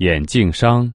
眼镜商